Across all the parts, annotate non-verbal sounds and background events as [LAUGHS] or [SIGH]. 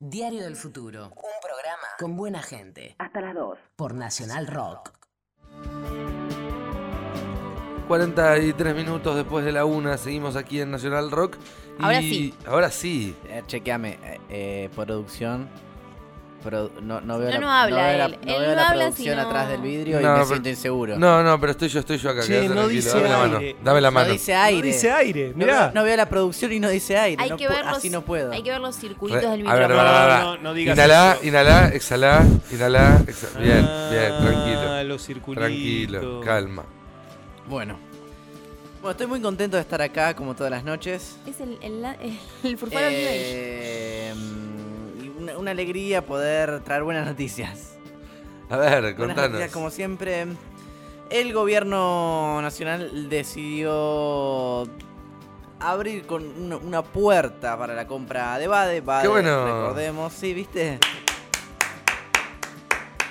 Diario del Futuro. Un programa con buena gente. Hasta las 2. Por Nacional Rock. 43 minutos después de la una, seguimos aquí en Nacional Rock. y- Ahora sí. Ahora sí. Eh, chequeame, eh, eh, producción. Produ- no, no veo No, la, no habla veo la, él. no Él veo no la habla producción no- atrás del vidrio y No, me pero- siento inseguro. No, no, pero estoy yo, estoy yo acá. Che, no dice dame la mano. Dame la No mano. dice aire. No dice aire, No mirá. veo, no veo la producción y no dice aire. Hay no que ver los, así no puedo. Hay que ver los circulitos Re- del a ver, micrófono. va, va. No, no digas Inhalá, eso. inhalá, exhalá, inhalá, exhalá. Bien, Ah, bien, tranquilo. los circulitos. Tranquilo, calma. Bueno. Bueno, estoy muy contento de estar acá como todas las noches. Es el, el, el, el. Eh, una, alegría poder traer buenas noticias. A ver, Buenas contanos. noticias, como siempre. El gobierno nacional decidió abrir con una, una puerta para la compra de Bade. Bade, Qué bueno. Recordemos, sí, ¿viste?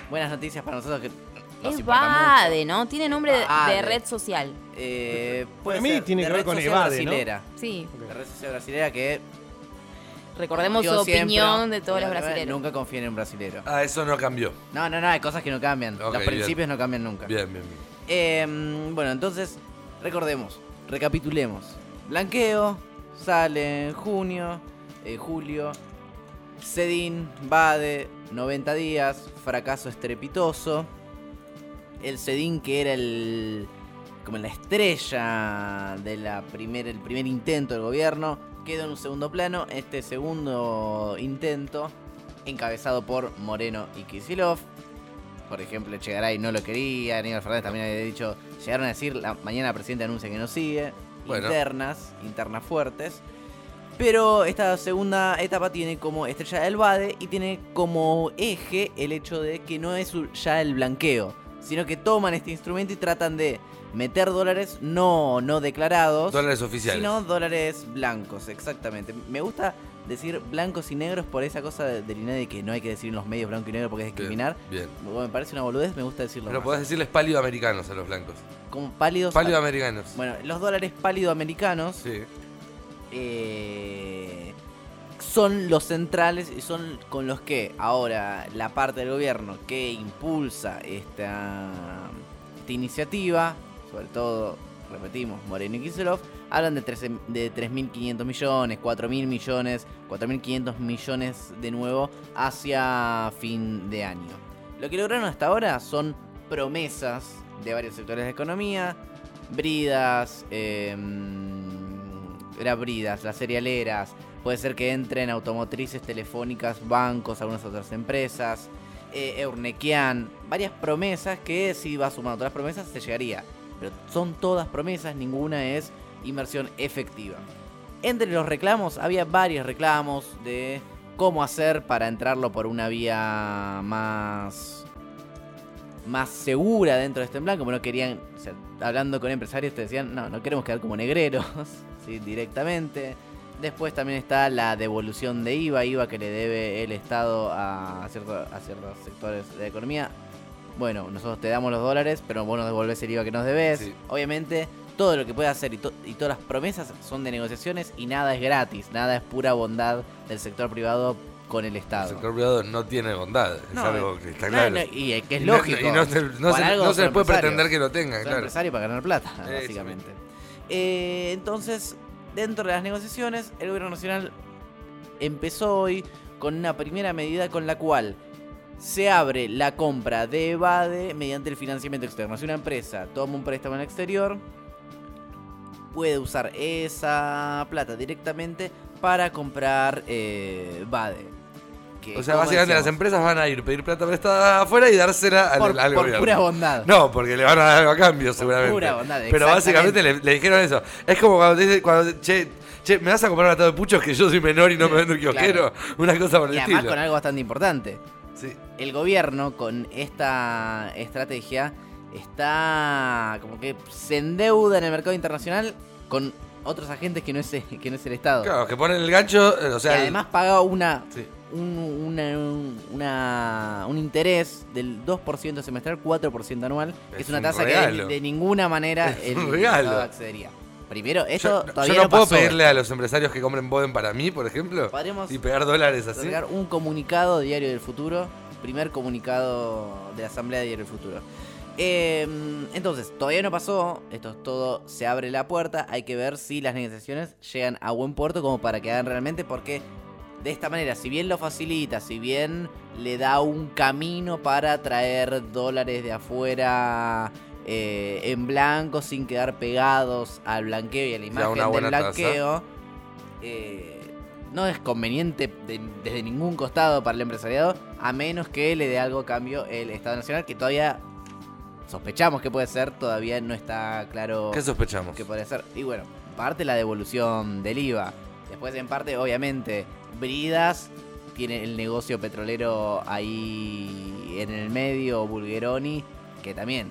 Buenas noticias para nosotros que nos Es Bade, ¿no? Tiene nombre de- red social. Eh, puede Para mí ser tiene de que ver con Evade, ¿no? brasilera. Sí. De red social brasilera que Recordemos su siempre- opinión de todos los brasileños. Nunca confíen en un brasilero. Ah, eso no cambió. No, no, no, hay cosas que no cambian. Ok, Los bien. principios no cambian nunca. Bien, bien, bien. Eh, bueno, entonces, recordemos, recapitulemos. Blanqueo, sale en junio, eh, julio. Sedin, Bade, 90 días, fracaso estrepitoso. El Sedin que era el como la estrella de la primer, el primer intento del gobierno, quedó en un segundo plano. Este segundo intento, encabezado por Moreno y Kisilov, por ejemplo, Chegaray no lo quería, Aníbal Fernández también había dicho, llegaron a decir, la, mañana el presidente anuncia que no sigue, Bueno. internas, internas fuertes. Pero esta segunda etapa tiene como estrella del BADE y tiene como eje el hecho de que no es ya el blanqueo, sino que toman este instrumento y tratan de meter dólares no, no declarados, Dólares oficiales. sino dólares blancos, exactamente. Me gusta decir blancos y negros por esa cosa de- que no hay que decir en los medios blanco y negro porque es Bien, discriminar. Bien. Bueno, me parece una boludez, me gusta decirlo. Pero más. podés decirles pálido americanos a los blancos. Como pálidos. Pálido americanos. Bueno, los dólares pálido americanos Sí. eh, son los centrales y son con los que ahora la parte del gobierno que impulsa esta, iniciativa, sobre todo, repetimos, Moreno y Kiselov, hablan de 13 de 3.500 millones, 4.000 millones, 4.500 millones de nuevo hacia fin de año. Lo que lograron hasta ahora son promesas de varios sectores de economía, bridas, era bridas, las cerealeras, puede ser que entren automotrices, telefónicas, bancos, algunas otras empresas, eh, Eurnequian, varias promesas que si va sumando todas las promesas se llegaría. Pero son todas promesas, ninguna es inversión efectiva. Entre los reclamos había varios reclamos de cómo hacer para entrarlo por una vía más más segura dentro de este plan, como no querían, hablando con empresarios te decían, no, no queremos quedar como negreros, [LAUGHS] directamente. Después también está la devolución de IVA, IVA que le debe el Estado a, cierto- a ciertos sectores de la economía. Bueno, nosotros te damos los dólares, pero vos nos devolvés el IVA que nos debes. Sí. Obviamente, todo lo que puede hacer y, to- y todas las promesas son de negociaciones y nada es gratis, nada es pura bondad del sector privado con el El Estado. sector privado no tiene bondad. Es No, algo que está no, claro. no, y eh, que es Y no- lógico. Y no, se, se- les puede pretender que lo tengan, claro. empresario para ganar plata, básicamente. Eh, entonces, dentro de las negociaciones, el gobierno nacional empezó hoy con una primera medida con la cual se abre la compra de EVADE mediante el financiamiento externo. Si una empresa toma un préstamo en el exterior, puede usar esa plata directamente para comprar eh, BADE. Que, O sea, básicamente las empresas van a ir, pedir plata prestada afuera y dársela al, por, al por gobierno. pura bondad. No, porque le van a dar algo a cambio, seguramente. pura bondad, Pero básicamente le, le dijeron eso. Es como cuando te dice, cuando, che, che, ¿me vas a comprar un atado de puchos que yo soy menor y no me vendo un kiosquero? Una cosa por el Y además estilo. con algo bastante importante. Sí. el gobierno con esta estrategia está como que se endeuda en el mercado internacional con otros agentes que no es, que no es el Estado. Claro, que ponen el gancho, eh, o sea... y además paga una, Sí. Un, una- un- una- un interés del 2% semestral, 4% anual, que Es es una un tasa que de, de ninguna manera Es el. Estado accedería. Primero, esto Yo, yo todavía no, no puedo pasó. pedirle a los empresarios que compren Boden para mí, por ejemplo, Podríamos y pegar dólares así. un comunicado de Diario del Futuro. Primer comunicado de la Asamblea de Diario del Futuro. Eh, entonces, todavía no pasó. Esto es todo. Se abre la puerta. Hay que ver si las negociaciones llegan a buen puerto como para que hagan realmente. Porque de esta manera, si bien lo facilita, si bien le da un camino para traer dólares de afuera eh, en blanco sin quedar pegados al blanqueo y a la imagen del blanqueo. eh, no es conveniente de- desde ningún costado para el empresariado, a menos que le dé algo a cambio el Estado Nacional, que todavía sospechamos que puede ser, todavía no está claro ¿Qué sospechamos? que podría ser. Y bueno, parte la devolución del IVA. Después, en parte, obviamente, Bridas tiene el negocio petrolero ahí en el medio, Bulgeroni, que también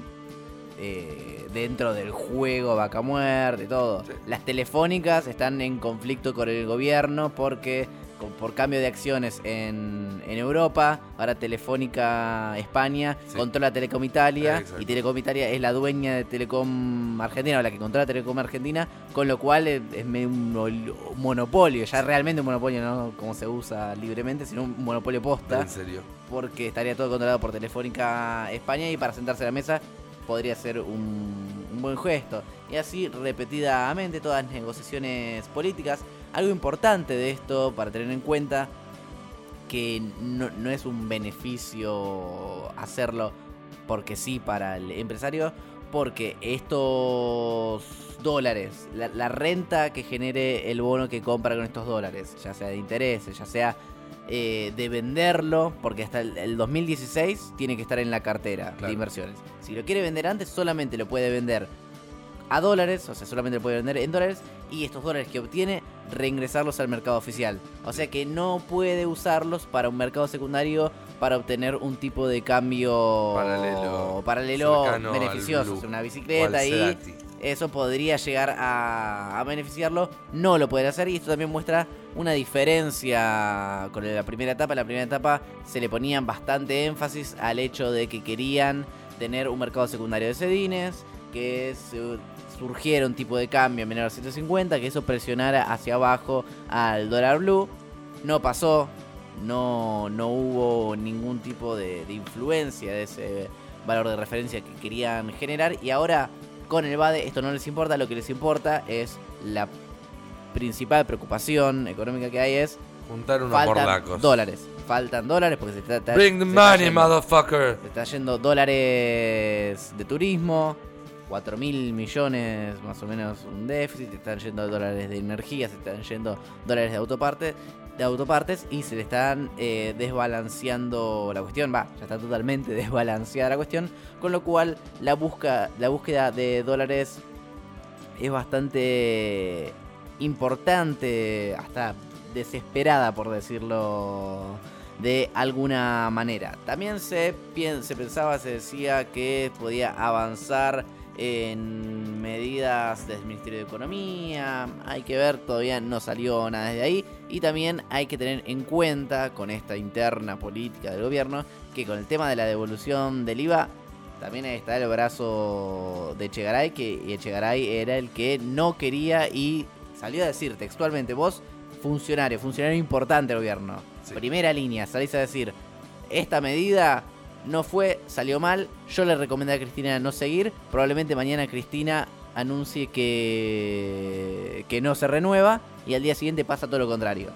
eh, dentro del juego vaca muerte, todo. Sí. Las telefónicas están en conflicto con el gobierno porque con- por cambio de acciones en, en Europa, ahora Telefónica España Sí. controla Telecom Italia y Telecom Italia es la dueña de Telecom Argentina, o la que controla Telecom Argentina, con lo cual es, es medio un monopolio, ya realmente un monopolio, no como se usa libremente, sino un monopolio posta En serio. porque estaría todo controlado por Telefónica España y para sentarse a la mesa podría ser un, un buen gesto. Y así repetidamente todas las negociaciones políticas. Algo importante de esto para tener en cuenta que no, no es un beneficio hacerlo porque sí para el empresario, porque estos dólares, la, la renta que genere el bono que compra con estos dólares, ya sea de intereses, ya sea eh, de venderlo, porque hasta el, el 2016 tiene que estar en la cartera Claro. de inversiones. Si lo quiere vender antes, solamente lo puede vender a dólares, o sea, solamente lo puede vender en dólares, y estos dólares que obtiene, reingresarlos al mercado oficial. O sea que no puede usarlos para un mercado secundario para obtener un tipo de cambio Paralelo. paralelo beneficioso. blue. Una bicicleta Cerati. eso podría llegar a, a beneficiarlo. No lo pueden hacer y esto también muestra una diferencia con la primera etapa. En la primera etapa se le ponían bastante énfasis al hecho de que querían tener un mercado secundario de sedines, que surgiera un tipo de cambio menor a 150, que eso presionara hacia abajo al dólar blue. No pasó, no, no hubo ningún tipo de, de influencia de ese valor de referencia que querían generar y ahora con el BADE esto no les importa, lo que les importa es la principal preocupación económica que hay es Juntar unos faltan dólares, faltan dólares porque se está, Bring the se money, yendo- motherfucker. se está yendo dólares de turismo, 4 mil millones más o menos un déficit, están yendo dólares de energía, se están yendo dólares de autopartes, de autopartes y se le están eh, desbalanceando la cuestión, va, ya está totalmente [LAUGHS] desbalanceada la cuestión, con lo cual la busca, la búsqueda de dólares es bastante importante, hasta desesperada por decirlo de alguna manera. También se, se pensaba, se decía que podía avanzar en medidas del Ministerio de Economía. Hay que ver, todavía no salió nada de ahí. Y también hay que tener en cuenta con esta interna política del gobierno que con el tema de la devolución del IVA también está el brazo de Echegaray, que Echegaray era el que no quería y salió a decir textualmente, vos, funcionario, funcionario importante del gobierno, Sí. primera línea, salís a decir, esta medida no fue, salió mal, yo le recomendé a Cristina no seguir, probablemente mañana Cristina anuncie que, que no se renueva y al día siguiente pasa todo lo contrario.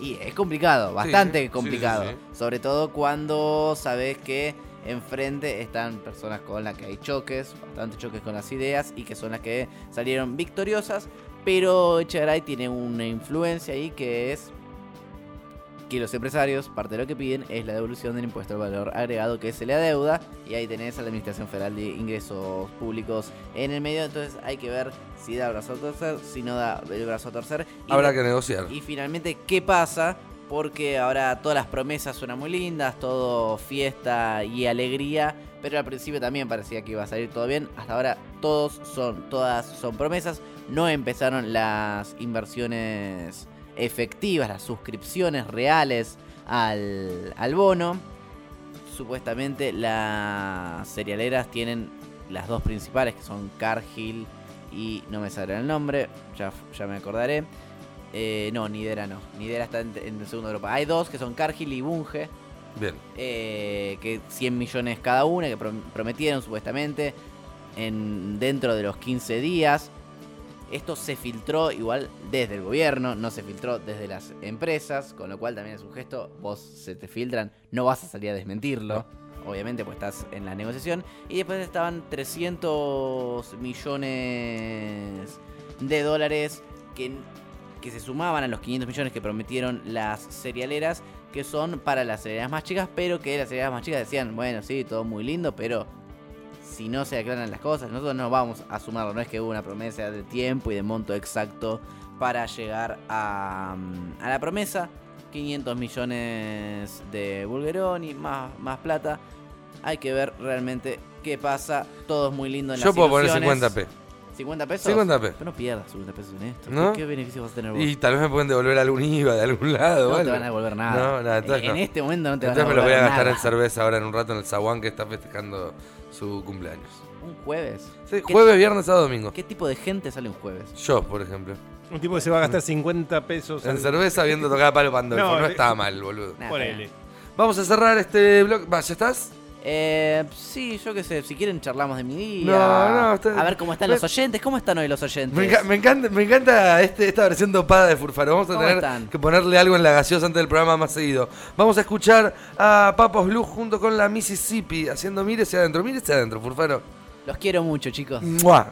Y es complicado, bastante sí, sí, complicado. sí. Sobre todo cuando sabes que enfrente están personas con las que hay choques, bastante choques con las ideas y que son las que salieron victoriosas. Pero Echegaray tiene una influencia ahí que es que los empresarios, parte de lo que piden es la devolución del impuesto al valor agregado que se le adeuda. Y ahí tenés a la Administración Federal de Ingresos Públicos en el medio. Entonces hay que ver si da brazo a torcer, si no da el brazo a torcer. Y Habrá que negociar. y finalmente, ¿qué pasa? Porque ahora todas las promesas suenan muy lindas, todo fiesta y alegría, pero al principio también parecía que iba a salir todo bien. Hasta ahora todos son, todas son promesas. No empezaron las inversiones efectivas, las suscripciones reales al, al bono. Supuestamente las cerealeras tienen las dos principales, que son Cargill y no me sale el nombre, ya, ya me acordaré. Eh, no, Nidera no. Nidera está en, en el segundo grupo. Hay dos que son Cargill y Bunge, Bien. eh, que 100 millones cada una, que prom- prometieron supuestamente en, dentro de los 15 días. Esto se filtró igual desde el gobierno, no se filtró desde las empresas, con lo cual también es un gesto, vos se te filtran, no vas a salir a desmentirlo, obviamente pues estás en la negociación. Y después estaban 300 millones de dólares que, que se sumaban a los 500 millones que prometieron las cerealeras, que son para las cerealeras más chicas, pero que las cerealeras más chicas decían, bueno, sí, todo muy lindo, pero si no se aclaran las cosas, nosotros no vamos a sumarlo. No es que hubo una promesa de tiempo y de monto exacto para llegar a, mm, a la promesa. 500 millones de Bulgeroni, más, más plata. Hay que ver realmente qué pasa. Todo es muy lindo en Yo las puedo poner ilusiones. 50p. 50 pesos. 50p. Pero no pierdas 50 pesos en esto. ¿No? ¿Qué, qué beneficio vas a tener vos? Y tal vez me pueden devolver algún IVA de algún lado. no te van a devolver nada. No, nada, entonces en no. este momento no te van a Entonces me lo devolver voy a gastar nada. en cerveza ahora en un rato en el Zaguán que está festejando su cumpleaños. Un jueves. Sí, ¿Qué- jueves, viernes, sábado, domingo. ¿Qué tipo de gente sale un jueves? Yo, por ejemplo. Un tipo que se va a gastar 50 pesos. En al- cerveza viendo tocar a Palo Pandolfo. No, No, eh, está mal, boludo. Nada, Ponele. Vamos a cerrar este blog. Va, ¿ya estás? Eh, sí, yo qué sé, si quieren charlamos de mi día. No, no, está- A ver cómo están me- los oyentes, ¿cómo están hoy los oyentes? Me, enca- me encanta, me encanta este, esta versión dopada de Furfaro. Vamos a ¿Cómo tener están? que ponerle algo en la gaseosa antes del programa más seguido. Vamos a escuchar a Papos Blue junto con la Mississippi haciendo mírese adentro. Mírese adentro, Furfaro. Los quiero mucho, chicos. ¡Mua!